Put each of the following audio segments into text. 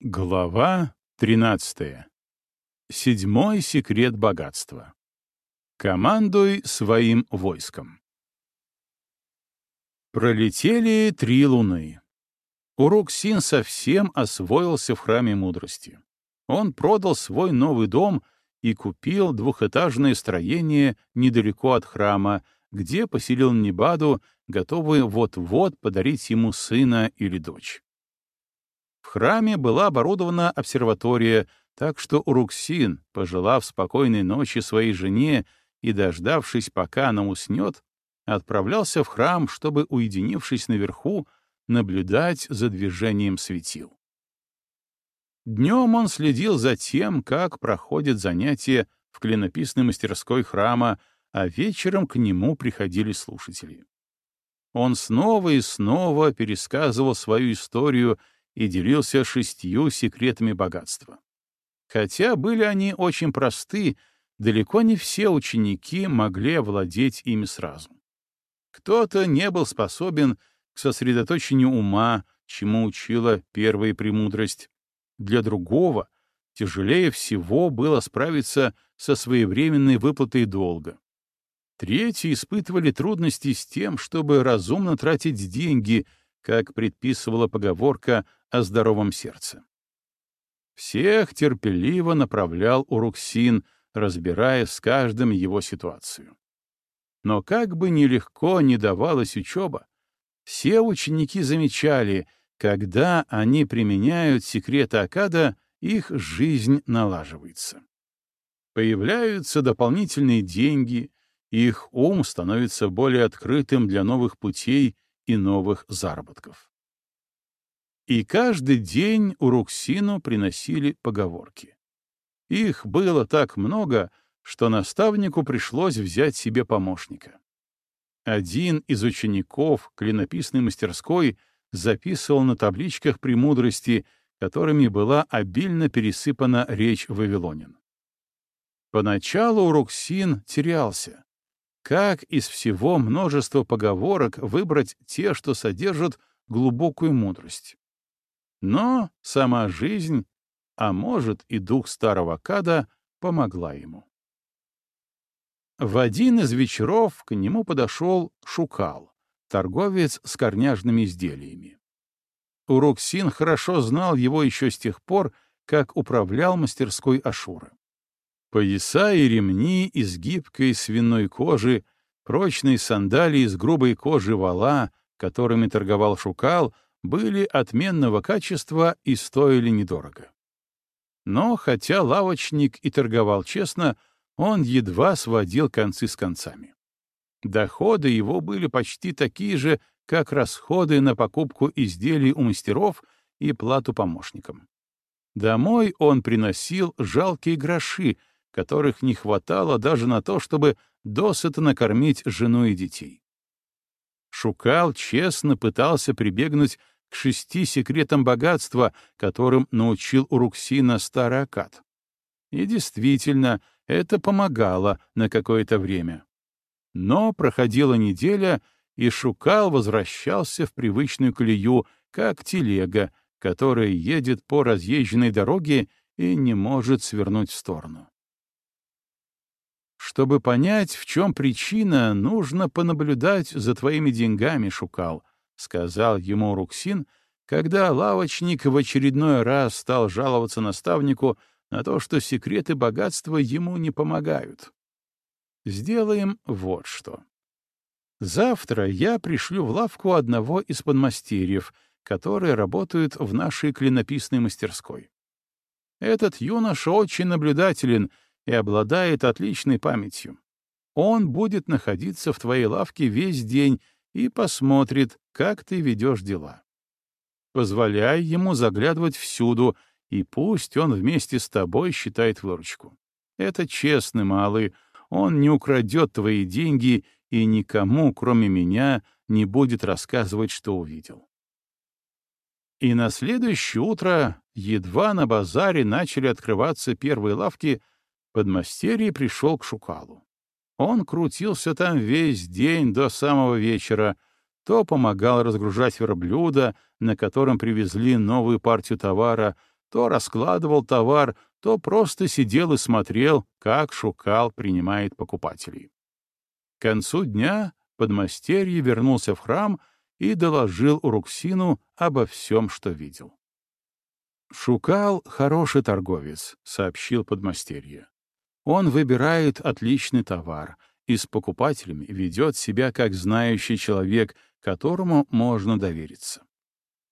Глава 13. Седьмой секрет богатства. Командуй своим войском. Пролетели три луны. Уруксин совсем освоился в храме мудрости. Он продал свой новый дом и купил двухэтажное строение недалеко от храма, где поселил Небаду, готовый вот-вот подарить ему сына или дочь. В храме была оборудована обсерватория, так что Уруксин, пожелав спокойной ночи своей жене и дождавшись, пока она уснет, отправлялся в храм, чтобы, уединившись наверху, наблюдать за движением светил. Днем он следил за тем, как проходят занятия в клинописной мастерской храма, а вечером к нему приходили слушатели. Он снова и снова пересказывал свою историю и делился шестью секретами богатства. Хотя были они очень просты, далеко не все ученики могли овладеть ими сразу. Кто-то не был способен к сосредоточению ума, чему учила первая премудрость. Для другого тяжелее всего было справиться со своевременной выплатой долга. Третьи испытывали трудности с тем, чтобы разумно тратить деньги, как предписывала поговорка о здоровом сердце. Всех терпеливо направлял Уруксин, разбирая с каждым его ситуацию. Но как бы нелегко не давалась учеба, все ученики замечали, когда они применяют секреты Акада, их жизнь налаживается. Появляются дополнительные деньги, их ум становится более открытым для новых путей и новых заработков. И каждый день у Руксину приносили поговорки. Их было так много, что наставнику пришлось взять себе помощника. Один из учеников клинописной мастерской записывал на табличках премудрости, которыми была обильно пересыпана речь вавилонин. Поначалу Руксин терялся. Как из всего множества поговорок выбрать те, что содержат глубокую мудрость? Но сама жизнь, а может и дух старого Када, помогла ему. В один из вечеров к нему подошел Шукал, торговец с корняжными изделиями. Уроксин хорошо знал его еще с тех пор, как управлял мастерской Ашура. Пояса и ремни из гибкой свиной кожи, прочные сандалии из грубой кожи вала, которыми торговал Шукал, были отменного качества и стоили недорого. Но хотя лавочник и торговал честно, он едва сводил концы с концами. Доходы его были почти такие же, как расходы на покупку изделий у мастеров и плату помощникам. Домой он приносил жалкие гроши, которых не хватало даже на то, чтобы досыта накормить жену и детей. Шукал честно пытался прибегнуть к шести секретам богатства, которым научил Уруксина старый Акад. И действительно, это помогало на какое-то время. Но проходила неделя, и Шукал возвращался в привычную колею, как телега, которая едет по разъезженной дороге и не может свернуть в сторону. Чтобы понять, в чем причина, нужно понаблюдать за твоими деньгами, Шукал, — сказал ему Руксин, когда лавочник в очередной раз стал жаловаться наставнику на то, что секреты богатства ему не помогают. Сделаем вот что. Завтра я пришлю в лавку одного из подмастерьев, которые работают в нашей клинописной мастерской. Этот юноша очень наблюдателен — и обладает отличной памятью. Он будет находиться в твоей лавке весь день и посмотрит, как ты ведешь дела. Позволяй ему заглядывать всюду, и пусть он вместе с тобой считает выручку. Это честный малый, он не украдет твои деньги и никому, кроме меня, не будет рассказывать, что увидел. И на следующее утро, едва на базаре начали открываться первые лавки, подмастерье пришел к Шукалу. Он крутился там весь день до самого вечера, то помогал разгружать верблюда, на котором привезли новую партию товара, то раскладывал товар, то просто сидел и смотрел, как Шукал принимает покупателей. К концу дня подмастерье вернулся в храм и доложил Уруксину обо всем, что видел. «Шукал — хороший торговец», — сообщил подмастерье. «Он выбирает отличный товар и с покупателями ведет себя как знающий человек, которому можно довериться.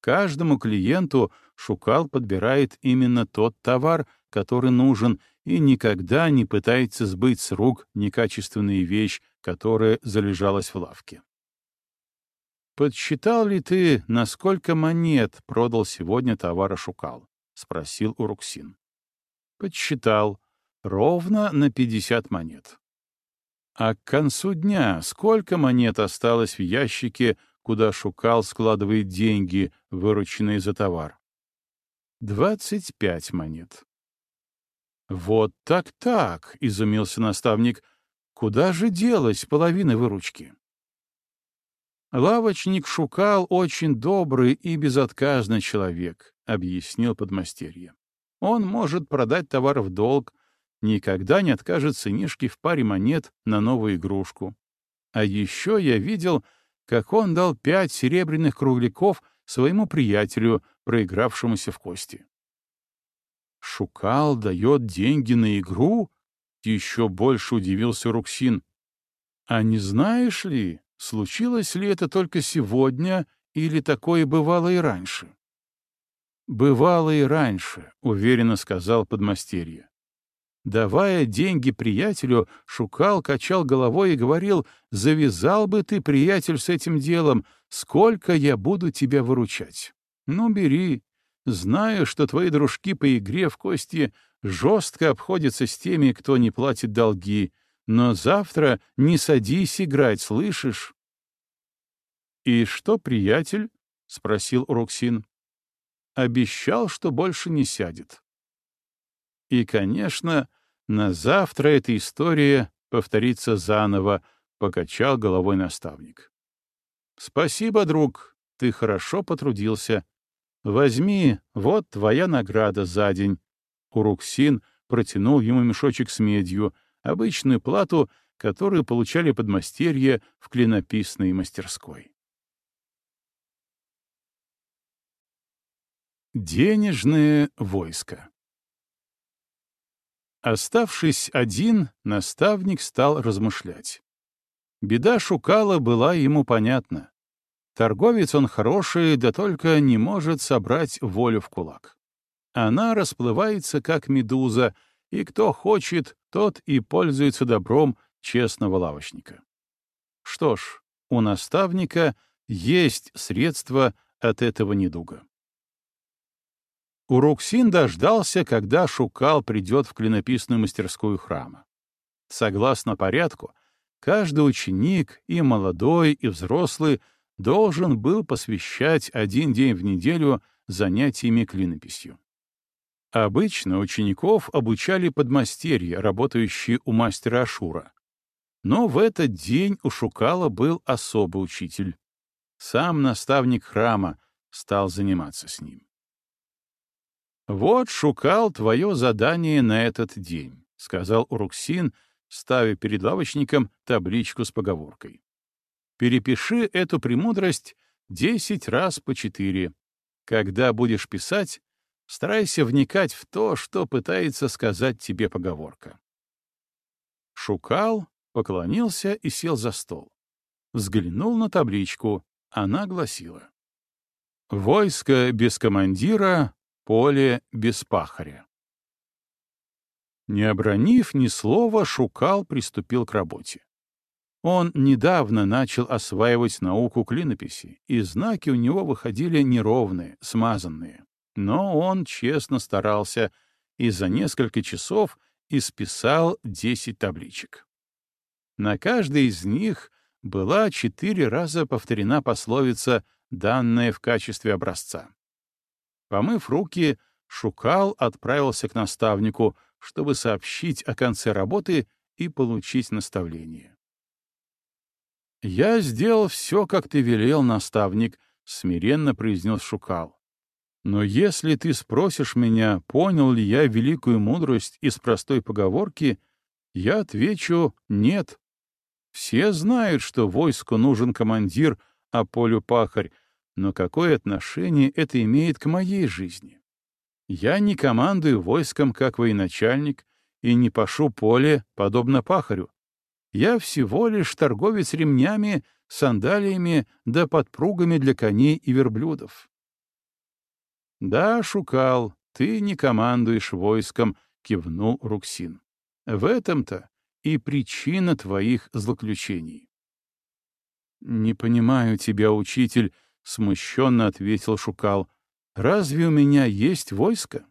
Каждому клиенту Шукал подбирает именно тот товар, который нужен, и никогда не пытается сбыть с рук некачественную вещь, которая залежалась в лавке. «Подсчитал ли ты, на сколько монет продал сегодня товара Шукал?» — спросил Уруксин. «Подсчитал. Ровно на пятьдесят монет». «А к концу дня сколько монет осталось в ящике, куда Шукал складывает деньги, вырученные за товар?» «Двадцать пять монет». «Вот так-так», — изумился наставник, — «куда же делась половина выручки?» «Лавочник Шукал очень добрый и безотказный человек», — объяснил подмастерье. «Он может продать товар в долг, никогда не откажет сынишке в паре монет на новую игрушку. А еще я видел, как он дал пять серебряных кругляков своему приятелю, проигравшемуся в кости. «Шукал дает деньги на игру?» — еще больше удивился Руксин. «А не знаешь ли, Случилось ли это только сегодня или такое бывало и раньше? «Бывало и раньше», — уверенно сказал подмастерье. Давая деньги приятелю, Шукал качал головой и говорил, «Завязал бы ты, приятель, с этим делом, сколько я буду тебя выручать? Ну, бери. Знаю, что твои дружки по игре в кости жестко обходятся с теми, кто не платит долги, но завтра не садись играть, слышишь? — И что, приятель? — спросил Роксин. — Обещал, что больше не сядет. И, конечно, на завтра эта история повторится заново, — покачал головой наставник. — Спасибо, друг, ты хорошо потрудился. Возьми, вот твоя награда за день. Уруксин протянул ему мешочек с медью — обычную плату, которую получали подмастерья в клинописной мастерской. Денежное войско Оставшись один, наставник стал размышлять. Беда Шукала была ему понятна. Торговец он хороший, да только не может собрать волю в кулак. Она расплывается, как медуза, и кто хочет, тот и пользуется добром честного лавочника. Что ж, у наставника есть средства от этого недуга. Уруксин дождался, когда Шукал придет в клинописную мастерскую храма. Согласно порядку, каждый ученик, и молодой, и взрослый, должен был посвящать один день в неделю занятиями клинописью. Обычно учеников обучали подмастерья, работающие у мастера Ашура. Но в этот день у Шукала был особый учитель. Сам наставник храма стал заниматься с ним. «Вот, Шукал, твое задание на этот день», — сказал Уруксин, ставя перед лавочником табличку с поговоркой. «Перепиши эту премудрость десять раз по четыре. Когда будешь писать, Старайся вникать в то, что пытается сказать тебе поговорка. Шукал, поклонился и сел за стол. Взглянул на табличку. Она гласила. «Войско без командира, поле без пахаря». Не обронив ни слова, Шукал приступил к работе. Он недавно начал осваивать науку клинописи, и знаки у него выходили неровные, смазанные. Но он честно старался и за несколько часов исписал 10 табличек. На каждой из них была четыре раза повторена пословица, данная в качестве образца. Помыв руки, Шукал отправился к наставнику, чтобы сообщить о конце работы и получить наставление. «Я сделал все, как ты велел, наставник», — смиренно произнес Шукал. Но если ты спросишь меня, понял ли я великую мудрость из простой поговорки, я отвечу «нет». Все знают, что войску нужен командир, а полю пахарь, но какое отношение это имеет к моей жизни? Я не командую войском как военачальник и не пашу поле, подобно пахарю. Я всего лишь торговец ремнями, сандалиями да подпругами для коней и верблюдов. «Да, Шукал, ты не командуешь войском», — кивнул Руксин. «В этом-то и причина твоих злоключений». «Не понимаю тебя, учитель», — смущенно ответил Шукал. «Разве у меня есть войско?»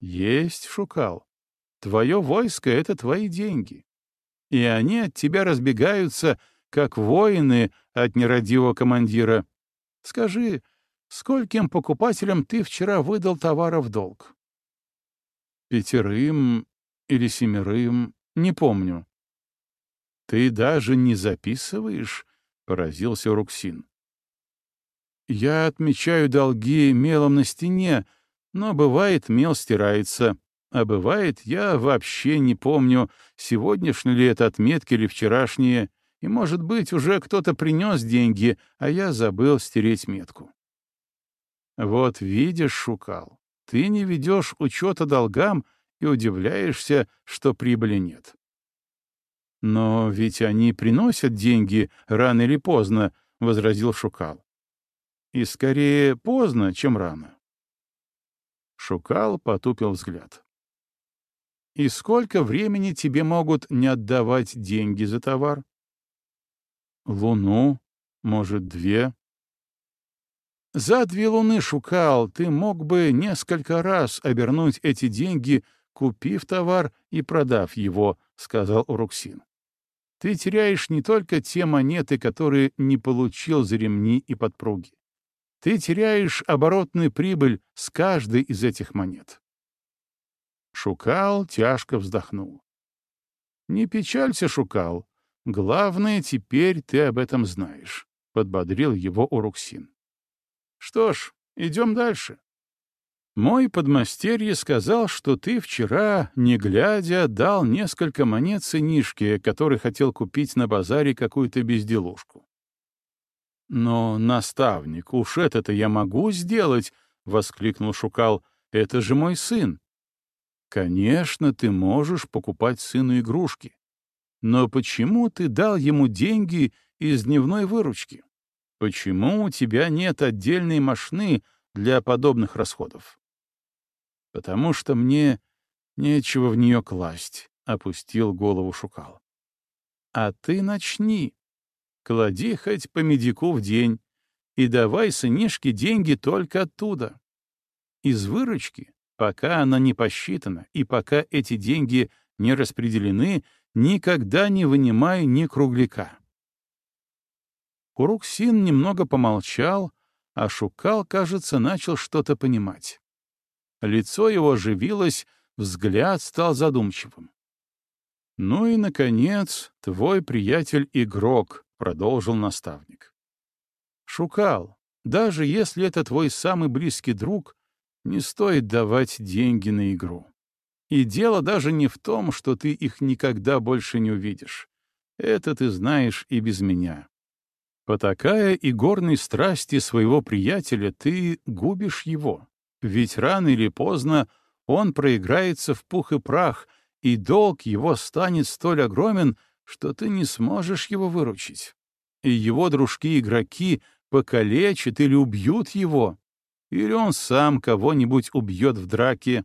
«Есть, Шукал. Твое войско — это твои деньги. И они от тебя разбегаются, как воины от нерадивого командира. Скажи, — Скольким покупателям ты вчера выдал товара в долг? Пятерым или семерым, не помню. Ты даже не записываешь? Поразился Руксин. Я отмечаю долги мелом на стене, но бывает мел стирается, а бывает я вообще не помню, сегодняшние ли это отметки или вчерашние, и, может быть, уже кто-то принес деньги, а я забыл стереть метку. Вот видишь, Шукал, ты не ведешь учета долгам и удивляешься, что прибыли нет. Но ведь они приносят деньги рано или поздно, — возразил Шукал. И скорее поздно, чем рано. Шукал потупил взгляд. «И сколько времени тебе могут не отдавать деньги за товар?» «Луну, может, две», за две луны, Шукал, ты мог бы несколько раз обернуть эти деньги, купив товар и продав его, — сказал Уруксин. Ты теряешь не только те монеты, которые не получил за ремни и подпруги. Ты теряешь оборотную прибыль с каждой из этих монет. Шукал тяжко вздохнул. «Не печалься, Шукал. Главное, теперь ты об этом знаешь», — подбодрил его Уруксин. Что ж, идем дальше. Мой подмастерье сказал, что ты вчера, не глядя, дал несколько монет сынишке, который хотел купить на базаре какую-то безделушку. «Но, наставник, уж это-то я могу сделать!» — воскликнул Шукал. «Это же мой сын!» «Конечно, ты можешь покупать сыну игрушки. Но почему ты дал ему деньги из дневной выручки?» Почему у тебя нет отдельной машины для подобных расходов? Потому что мне нечего в нее класть, — опустил голову Шукал. А ты начни. Клади хоть по медику в день и давай сынишке деньги только оттуда. Из выручки, пока она не посчитана и пока эти деньги не распределены, никогда не вынимай ни кругляка. Уруксин немного помолчал, а Шукал, кажется, начал что-то понимать. Лицо его оживилось, взгляд стал задумчивым. «Ну и, наконец, твой приятель-игрок», — продолжил наставник. «Шукал, даже если это твой самый близкий друг, не стоит давать деньги на игру. И дело даже не в том, что ты их никогда больше не увидишь. Это ты знаешь и без меня. Потакая и горной страсти своего приятеля, ты губишь его. Ведь рано или поздно он проиграется в пух и прах, и долг его станет столь огромен, что ты не сможешь его выручить. И его дружки-игроки покалечат или убьют его, или он сам кого-нибудь убьет в драке.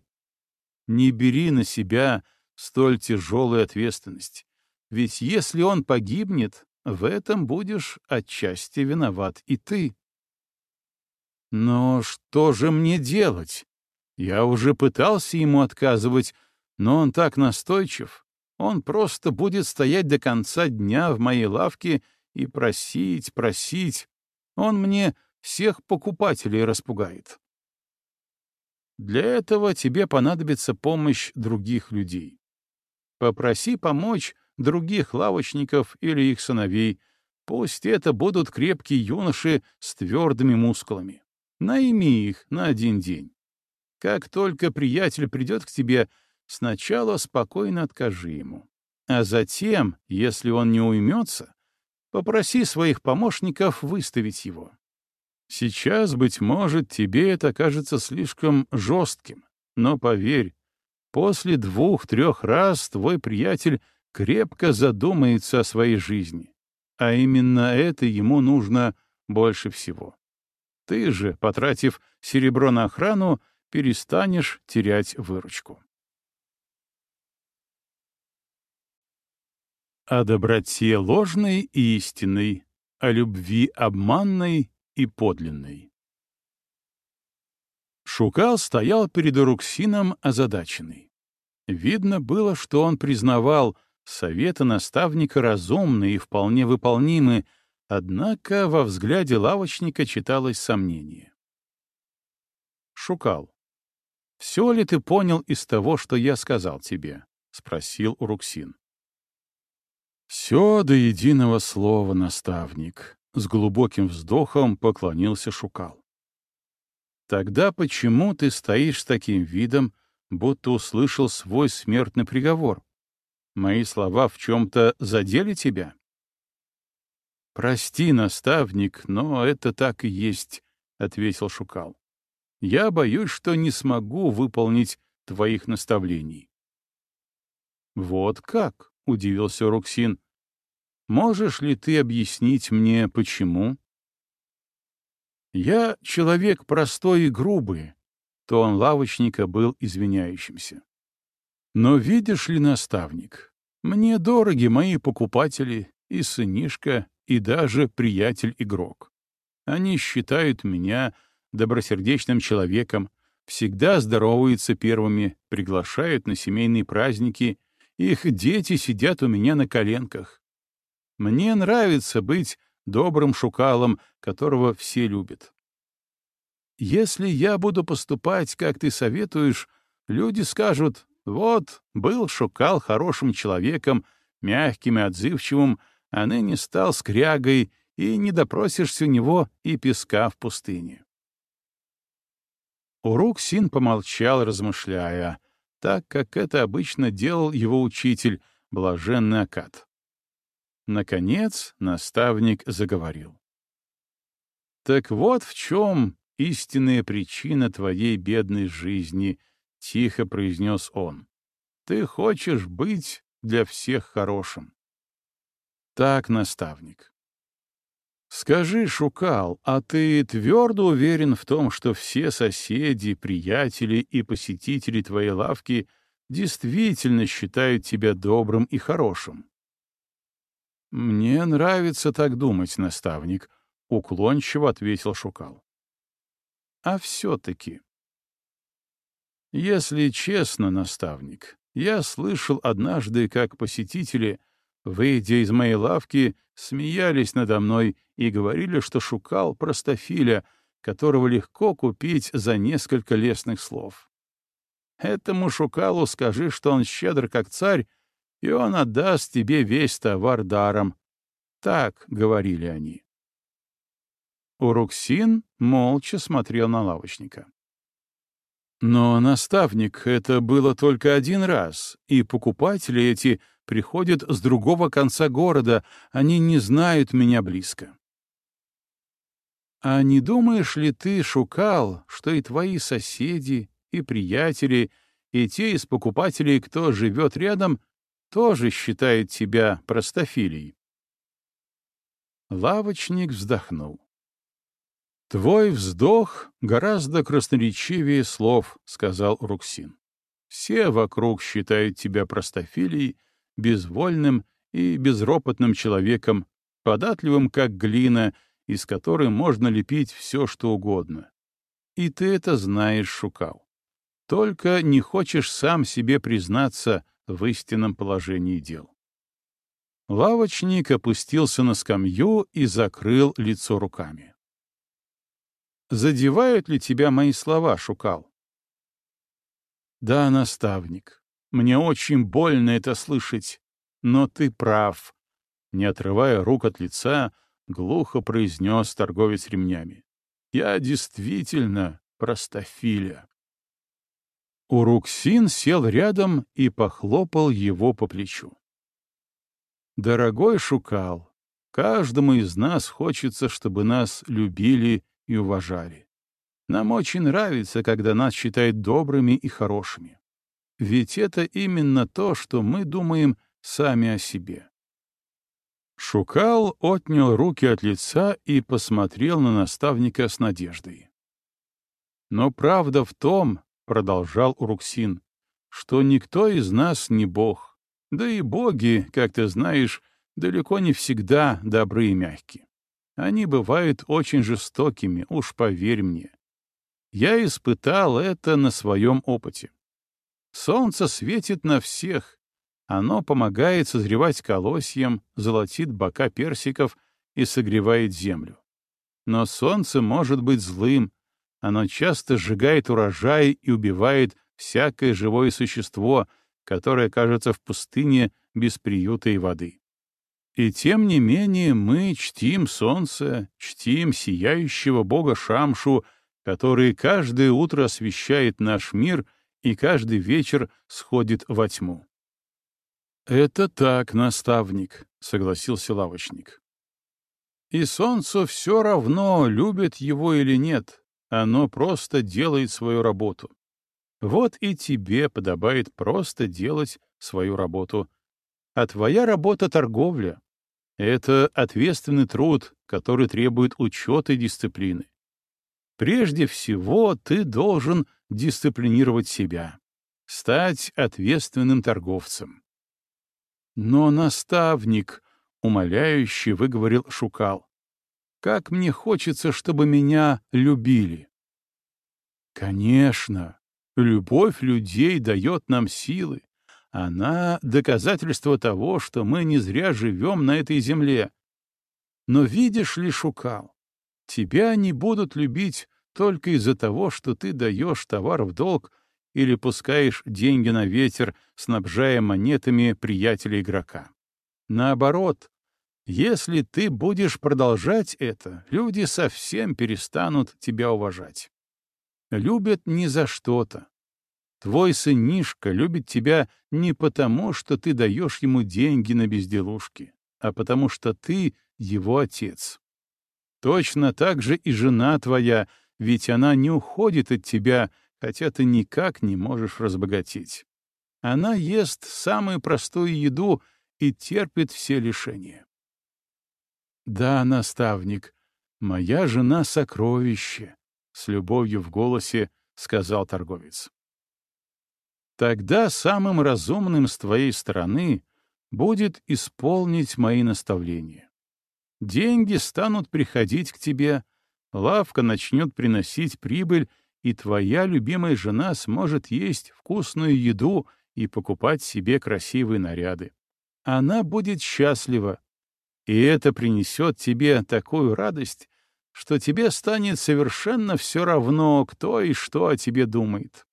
Не бери на себя столь тяжелую ответственность, ведь если он погибнет, в этом будешь отчасти виноват и ты. Но что же мне делать? Я уже пытался ему отказывать, но он так настойчив. Он просто будет стоять до конца дня в моей лавке и просить, просить. Он мне всех покупателей распугает. Для этого тебе понадобится помощь других людей. Попроси помочь других лавочников или их сыновей. Пусть это будут крепкие юноши с твердыми мускулами. Найми их на один день. Как только приятель придет к тебе, сначала спокойно откажи ему. А затем, если он не уймется, попроси своих помощников выставить его. Сейчас, быть может, тебе это кажется слишком жестким, но поверь, после двух-трех раз твой приятель крепко задумается о своей жизни, а именно это ему нужно больше всего. Ты же, потратив серебро на охрану, перестанешь терять выручку. О доброте ложной и истинной, о любви обманной и подлинной. Шукал стоял перед Уруксином озадаченный. Видно было, что он признавал, советы наставника разумны и вполне выполнимы, однако во взгляде лавочника читалось сомнение. Шукал. «Все ли ты понял из того, что я сказал тебе?» — спросил Уруксин. «Все до единого слова, наставник», — с глубоким вздохом поклонился Шукал. «Тогда почему ты стоишь с таким видом, будто услышал свой смертный приговор? Мои слова в чем-то задели тебя?» «Прости, наставник, но это так и есть», — ответил Шукал. «Я боюсь, что не смогу выполнить твоих наставлений». «Вот как?» — удивился Руксин. «Можешь ли ты объяснить мне, почему?» «Я человек простой и грубый», — тон лавочника был извиняющимся. «Но видишь ли, наставник, мне дороги мои покупатели и сынишка, и даже приятель-игрок. Они считают меня добросердечным человеком, всегда здороваются первыми, приглашают на семейные праздники, их дети сидят у меня на коленках. Мне нравится быть добрым шукалом, которого все любят. Если я буду поступать, как ты советуешь, люди скажут, вот, был шукал хорошим человеком, мягким и отзывчивым, а ныне стал скрягой, и не допросишься у него и песка в пустыне. Урук Син помолчал, размышляя, так как это обычно делал его учитель, блаженный Акад. Наконец наставник заговорил. «Так вот в чем истинная причина твоей бедной жизни», — тихо произнес он. «Ты хочешь быть для всех хорошим. Так, наставник. Скажи, Шукал, а ты твердо уверен в том, что все соседи, приятели и посетители твоей лавки действительно считают тебя добрым и хорошим? Мне нравится так думать, наставник, — уклончиво ответил Шукал. А все-таки... Если честно, наставник, я слышал однажды, как посетители — выйдя из моей лавки, смеялись надо мной и говорили, что шукал простофиля, которого легко купить за несколько лестных слов. Этому шукалу скажи, что он щедр как царь, и он отдаст тебе весь товар даром. Так говорили они. Уруксин молча смотрел на лавочника. Но, наставник, это было только один раз, и покупатели эти приходят с другого конца города, они не знают меня близко. А не думаешь ли ты, Шукал, что и твои соседи, и приятели, и те из покупателей, кто живет рядом, тоже считают тебя простофилей? Лавочник вздохнул. «Твой вздох гораздо красноречивее слов», — сказал Руксин. «Все вокруг считают тебя простофилей, безвольным и безропотным человеком, податливым, как глина, из которой можно лепить все, что угодно. И ты это знаешь, Шукал. Только не хочешь сам себе признаться в истинном положении дел. Лавочник опустился на скамью и закрыл лицо руками. Задевают ли тебя мои слова, Шукал? Да, наставник, мне очень больно это слышать, но ты прав. Не отрывая рук от лица, глухо произнес торговец ремнями. Я действительно простофиля. Уруксин сел рядом и похлопал его по плечу. «Дорогой Шукал, каждому из нас хочется, чтобы нас любили и уважали. Нам очень нравится, когда нас считают добрыми и хорошими. Ведь это именно то, что мы думаем сами о себе. Шукал отнял руки от лица и посмотрел на наставника с надеждой. «Но правда в том, — продолжал Уруксин, — что никто из нас не бог, да и боги, как ты знаешь, далеко не всегда добры и мягкие. Они бывают очень жестокими, уж поверь мне. Я испытал это на своем опыте. Солнце светит на всех. Оно помогает созревать колосьям, золотит бока персиков и согревает землю. Но солнце может быть злым. Оно часто сжигает урожай и убивает всякое живое существо, которое окажется в пустыне без приюта и воды. И тем не менее мы чтим солнце, чтим сияющего бога Шамшу, который каждое утро освещает наш мир и каждый вечер сходит во тьму. «Это так, наставник», — согласился лавочник. «И солнцу все равно, любит его или нет, оно просто делает свою работу. Вот и тебе подобает просто делать свою работу. А твоя работа — торговля. Это ответственный труд, который требует учета и дисциплины. Прежде всего, ты должен дисциплинировать себя, стать ответственным торговцем. Но наставник, умоляюще выговорил Шукал, как мне хочется, чтобы меня любили. Конечно, любовь людей дает нам силы. Она — доказательство того, что мы не зря живем на этой земле. Но видишь ли, Шукал, тебя не будут любить только из-за того, что ты даешь товар в долг или пускаешь деньги на ветер, снабжая монетами приятеля игрока. Наоборот, если ты будешь продолжать это, люди совсем перестанут тебя уважать. Любят не за что-то. Твой сынишка любит тебя не потому, что ты даешь ему деньги на безделушки, а потому что ты его отец. Точно так же и жена твоя — ведь она не уходит от тебя, хотя ты никак не можешь разбогатеть. Она ест самую простую еду и терпит все лишения. «Да, наставник, моя жена — сокровище», — с любовью в голосе сказал торговец. «Тогда самым разумным с твоей стороны будет исполнить мои наставления. Деньги станут приходить к тебе, лавка начнет приносить прибыль, и твоя любимая жена сможет есть вкусную еду и покупать себе красивые наряды. Она будет счастлива, и это принесет тебе такую радость, что тебе станет совершенно все равно, кто и что о тебе думает.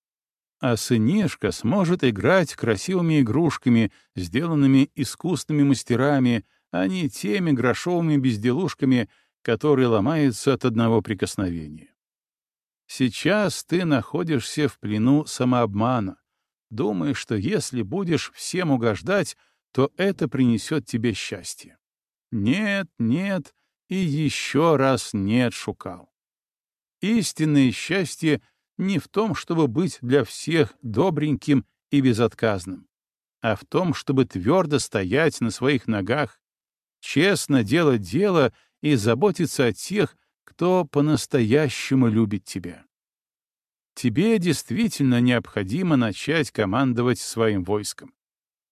А сынишка сможет играть красивыми игрушками, сделанными искусными мастерами, а не теми грошовыми безделушками, который ломается от одного прикосновения. Сейчас ты находишься в плену самообмана, думая, что если будешь всем угождать, то это принесет тебе счастье. Нет, нет и еще раз нет, Шукал. Истинное счастье не в том, чтобы быть для всех добреньким и безотказным, а в том, чтобы твердо стоять на своих ногах, честно делать дело и заботиться о тех, кто по-настоящему любит тебя. Тебе действительно необходимо начать командовать своим войском.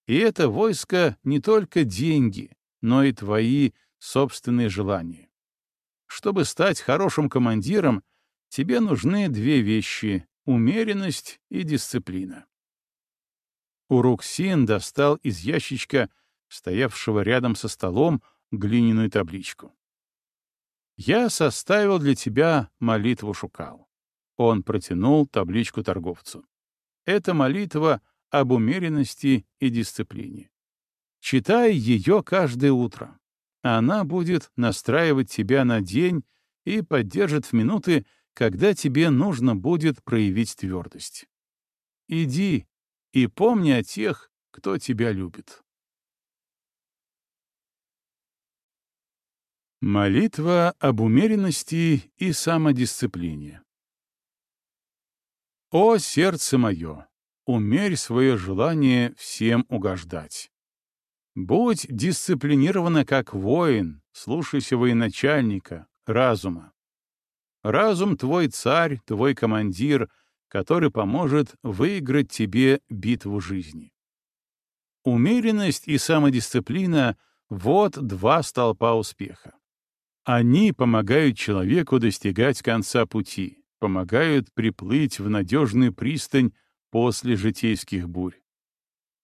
И это войско не только деньги, но и твои собственные желания. Чтобы стать хорошим командиром, тебе нужны две вещи — умеренность и дисциплина. Уруксин достал из ящичка, стоявшего рядом со столом, глиняную табличку. «Я составил для тебя молитву Шукал». Он протянул табличку торговцу. Это молитва об умеренности и дисциплине. Читай ее каждое утро. Она будет настраивать тебя на день и поддержит в минуты, когда тебе нужно будет проявить твердость. Иди и помни о тех, кто тебя любит. Молитва об умеренности и самодисциплине. О сердце мое, умерь свое желание всем угождать. Будь дисциплинирована как воин, слушайся военачальника, разума. Разум — твой царь, твой командир, который поможет выиграть тебе битву жизни. Умеренность и самодисциплина — вот два столпа успеха. Они помогают человеку достигать конца пути, помогают приплыть в надежную пристань после житейских бурь.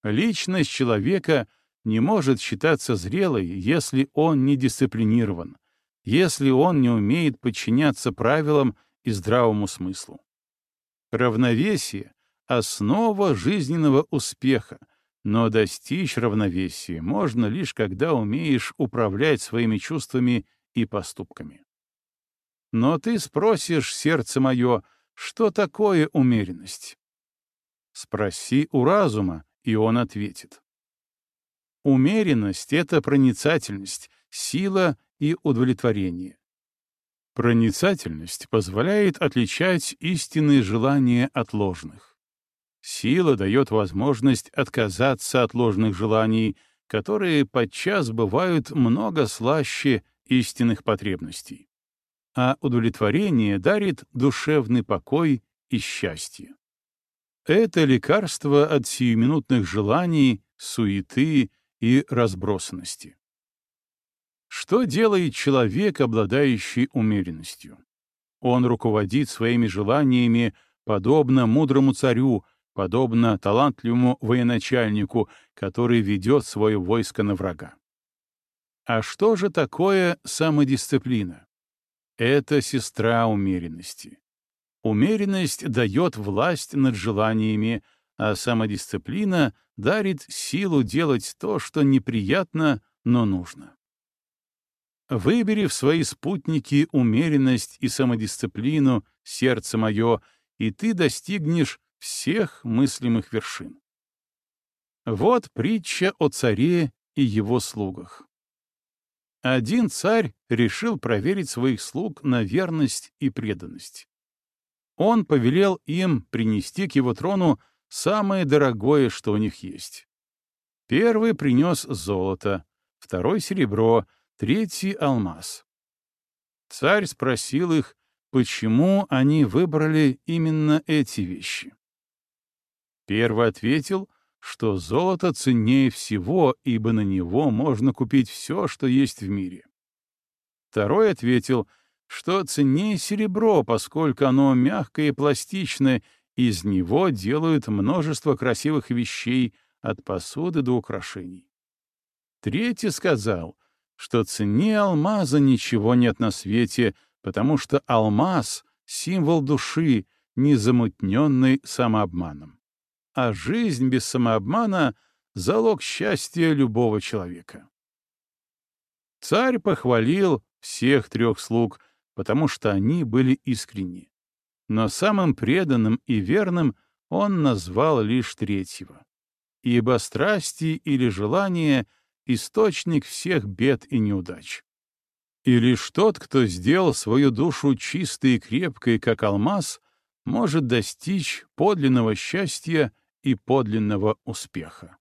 Личность человека не может считаться зрелой, если он не дисциплинирован, если он не умеет подчиняться правилам и здравому смыслу. Равновесие — основа жизненного успеха, но достичь равновесия можно лишь когда умеешь управлять своими чувствами и поступками. Но ты спросишь, сердце мое, что такое умеренность? Спроси у разума, и он ответит. Умеренность — это проницательность, сила и удовлетворение. Проницательность позволяет отличать истинные желания от ложных. Сила дает возможность отказаться от ложных желаний, которые подчас бывают много слаще истинных потребностей. А удовлетворение дарит душевный покой и счастье. Это лекарство от сиюминутных желаний, суеты и разбросанности. Что делает человек, обладающий умеренностью? Он руководит своими желаниями подобно мудрому царю, подобно талантливому военачальнику, который ведет свое войско на врага. А что же такое самодисциплина? Это сестра умеренности. Умеренность дает власть над желаниями, а самодисциплина дарит силу делать то, что неприятно, но нужно. Выбери в свои спутники умеренность и самодисциплину, сердце мое, и ты достигнешь всех мыслимых вершин. Вот притча о царе и его слугах. Один царь решил проверить своих слуг на верность и преданность. Он повелел им принести к его трону самое дорогое, что у них есть. Первый принес золото, второй — серебро, третий — алмаз. Царь спросил их, почему они выбрали именно эти вещи. Первый ответил, что золото ценнее всего, ибо на него можно купить все, что есть в мире. Второй ответил, что ценнее серебро, поскольку оно мягкое и пластичное, из него делают множество красивых вещей, от посуды до украшений. Третий сказал, что цене алмаза ничего нет на свете, потому что алмаз — символ души, незамутненный самообманом а жизнь без самообмана — залог счастья любого человека. Царь похвалил всех трех слуг, потому что они были искренни. Но самым преданным и верным он назвал лишь третьего. Ибо страсти или желание — источник всех бед и неудач. И лишь тот, кто сделал свою душу чистой и крепкой, как алмаз, может достичь подлинного счастья и подлинного успеха.